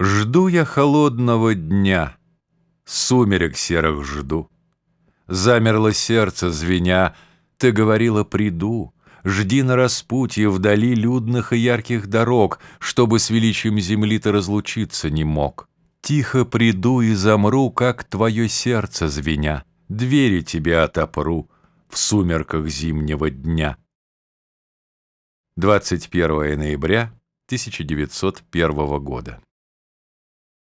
Жду я холодного дня, Сумерек серых жду. Замерло сердце, звеня, Ты говорила, приду, Жди на распутье вдали людных и ярких дорог, Чтобы с величием земли ты разлучиться не мог. Тихо приду и замру, как твое сердце звеня, Двери тебе отопру в сумерках зимнего дня. 21 ноября 1901 года.